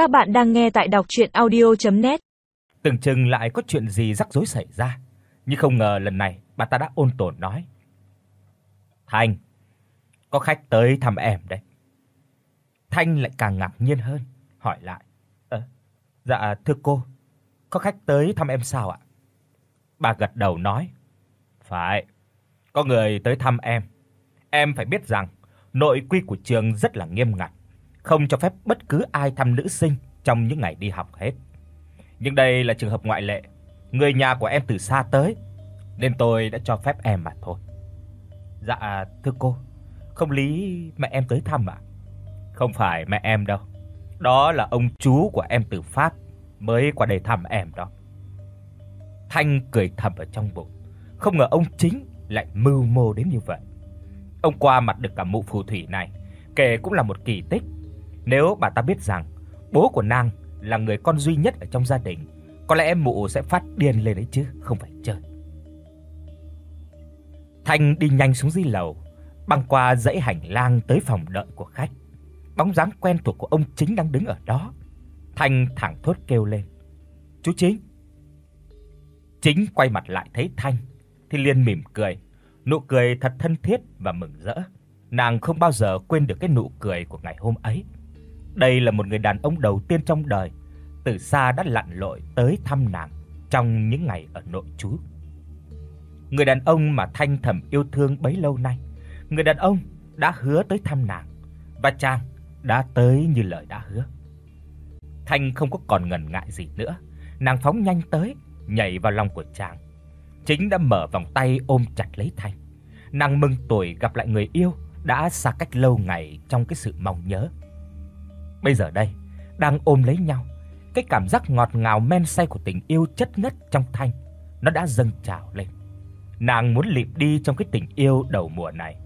Các bạn đang nghe tại đọc audio net Từng chừng lại có chuyện gì rắc rối xảy ra, nhưng không ngờ lần này bà ta đã ôn tồn nói: "Thanh, có khách tới thăm em đấy." Thanh lại càng ngạc nhiên hơn, hỏi lại: "Ơ, dạ thưa cô, có khách tới thăm em sao ạ?" Bà gật đầu nói: "Phải, có người tới thăm em. Em phải biết rằng nội quy của trường rất là nghiêm ngặt, không cho phép bất cứ ai thăm nữ sinh trong những ngày đi học hết. Nhưng đây là trường hợp ngoại lệ, người nhà của em từ xa tới nên tôi đã cho phép em mà thôi." "Dạ thưa cô, không lý mẹ em tới thăm ạ?" "Không phải mẹ em đâu, đó là ông chú của em từ Pháp mới qua đây thăm em đó." Thanh cười thầm ở trong bụng, không ngờ ông chính lại mưu mô đến như vậy. Ông qua mặt được cả mụ phù thủy này, kể cũng là một kỳ tích. Nếu bà ta biết rằng bố của nàng là người con duy nhất ở trong gia đình, có lẽ mụ sẽ phát điên lên đấy chứ, không phải chơi. Thanh đi nhanh xuống dưới lầu, băng qua dãy hành lang tới phòng đợi của khách. Bóng dáng quen thuộc của ông chính đang đứng ở đó. Thanh thẳng thốt kêu lên: "Chú Chính!" Chính quay mặt lại thấy Thanh thì liền mỉm cười, nụ cười thật thân thiết và mừng rỡ. Nàng không bao giờ quên được cái nụ cười của ngày hôm ấy. Đây là một người đàn ông đầu tiên trong đời từ xa đã lặn lội tới thăm nàng trong những ngày ở nội trú. Người đàn ông mà Thanh thầm yêu thương bấy lâu nay, người đàn ông đã hứa tới thăm nàng và chàng đã tới như lời đã hứa. Thanh không có còn ngần ngại gì nữa, nàng phóng nhanh tới, nhảy vào lòng của chàng. Chính đã mở vòng tay ôm chặt lấy Thanh. Nàng mừng tuổi gặp lại người yêu đã xa cách lâu ngày trong cái sự mong nhớ. Bây giờ đây, đang ôm lấy nhau, cái cảm giác ngọt ngào men say của tình yêu chất ngất trong Thanh, nó đã dâng trào lên. Nàng muốn lịm đi trong cái tình yêu đầu mùa này.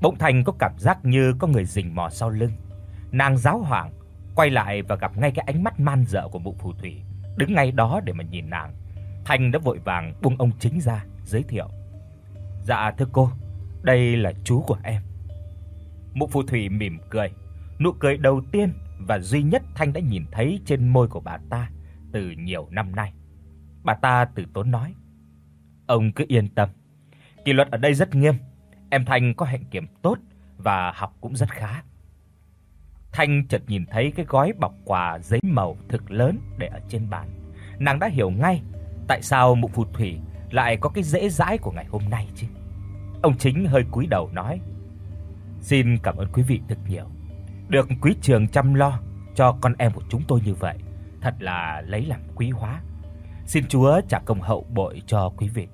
Bỗng thanh có cảm giác như có người rình mò sau lưng. Nàng giáo hoảng quay lại và gặp ngay cái ánh mắt man dợ của mụ phù thủy, đứng ngay đó để mà nhìn nàng. thanh đã vội vàng buông ông chính ra, giới thiệu. "Dạ thưa cô, đây là chú của em." Mụ phù thủy mỉm cười, nụ cười đầu tiên và duy nhất Thanh đã nhìn thấy trên môi của bà ta từ nhiều năm nay. Bà ta từ tốn nói: "Ông cứ yên tâm, kỷ luật ở đây rất nghiêm, em Thanh có hạnh kiểm tốt và học cũng rất khá." Thanh chợt nhìn thấy cái gói bọc quà giấy màu thực lớn để ở trên bàn. Nàng đã hiểu ngay tại sao mụ phù thủy lại có cái dễ dãi của ngày hôm nay chứ. Ông chính hơi cúi đầu nói: "Xin cảm ơn quý vị thật nhiều. Được quý trường chăm lo cho con em của chúng tôi như vậy, thật là lấy làm quý hóa. Xin Chúa trả công hậu bội cho quý vị."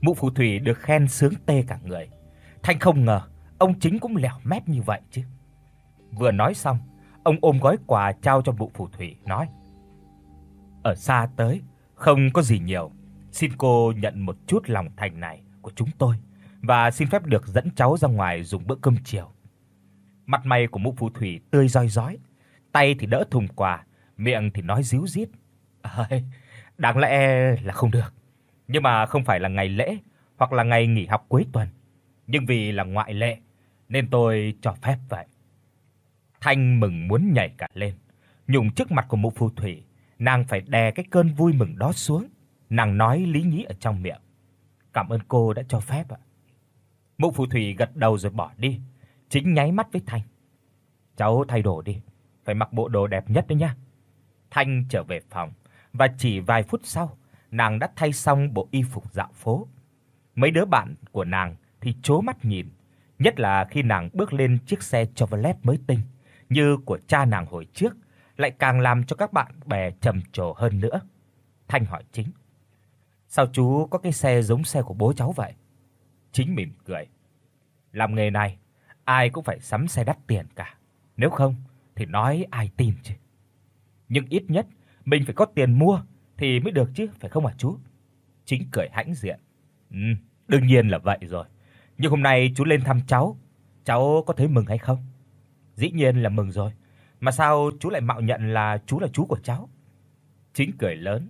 Mụ phù thủy được khen sướng tê cả người. Thanh không ngờ ông chính cũng lẻo mép như vậy chứ. Vừa nói xong, ông ôm gói quà trao cho mụ phù thủy nói: "Ở xa tới, không có gì nhiều, xin cô nhận một chút lòng thành này của chúng tôi và xin phép được dẫn cháu ra ngoài dùng bữa cơm chiều." Mặt mày của mụ phù thủy tươi rói rói, tay thì đỡ thùng quà, miệng thì nói díu dít: "Ơi, đáng lẽ là không được, nhưng mà không phải là ngày lễ hoặc là ngày nghỉ học cuối tuần, nhưng vì là ngoại lệ nên tôi cho phép vậy." Thanh mừng muốn nhảy cả lên, nhùng trước mặt của mụ phù thủy, nàng phải đè cái cơn vui mừng đó xuống, nàng nói lý nhí ở trong miệng. "Cảm ơn cô đã cho phép ạ." Mụ phù thủy gật đầu rồi bỏ đi, chính nháy mắt với Thanh. "Cháu thay đồ đi, phải mặc bộ đồ đẹp nhất đấy nhá." Thanh trở về phòng và chỉ vài phút sau, nàng đã thay xong bộ y phục dạo phố. Mấy đứa bạn của nàng thì trố mắt nhìn, nhất là khi nàng bước lên chiếc xe Chevrolet mới tinh như của cha nàng hồi trước, lại càng làm cho các bạn bè trầm trồ hơn nữa. Thanh hỏi chính: "Sao chú có cái xe giống xe của bố cháu vậy?" Chính mỉm cười: "Làm nghề này, ai cũng phải sắm xe đắt tiền cả, nếu không thì nói ai tin chứ. Nhưng ít nhất mình phải có tiền mua thì mới được chứ, phải không hả chú?" Chính cười hãnh diện: "Ừm, đương nhiên là vậy rồi. Nhưng hôm nay chú lên thăm cháu, cháu có thấy mừng hay không?" Dĩ nhiên là mừng rồi, mà sao chú lại mạo nhận là chú là chú của cháu? Chính cười lớn.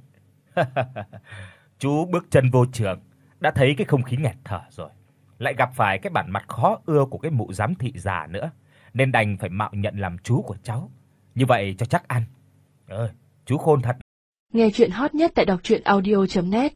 chú bước chân vô trường, đã thấy cái không khí nghẹt thở rồi, lại gặp phải cái bản mặt khó ưa của cái mụ giám thị già nữa, nên đành phải mạo nhận làm chú của cháu. như vậy cho chắc ăn. Ơi, chú khôn thật. Nghe truyện hot nhất tại doctruyenaudio.net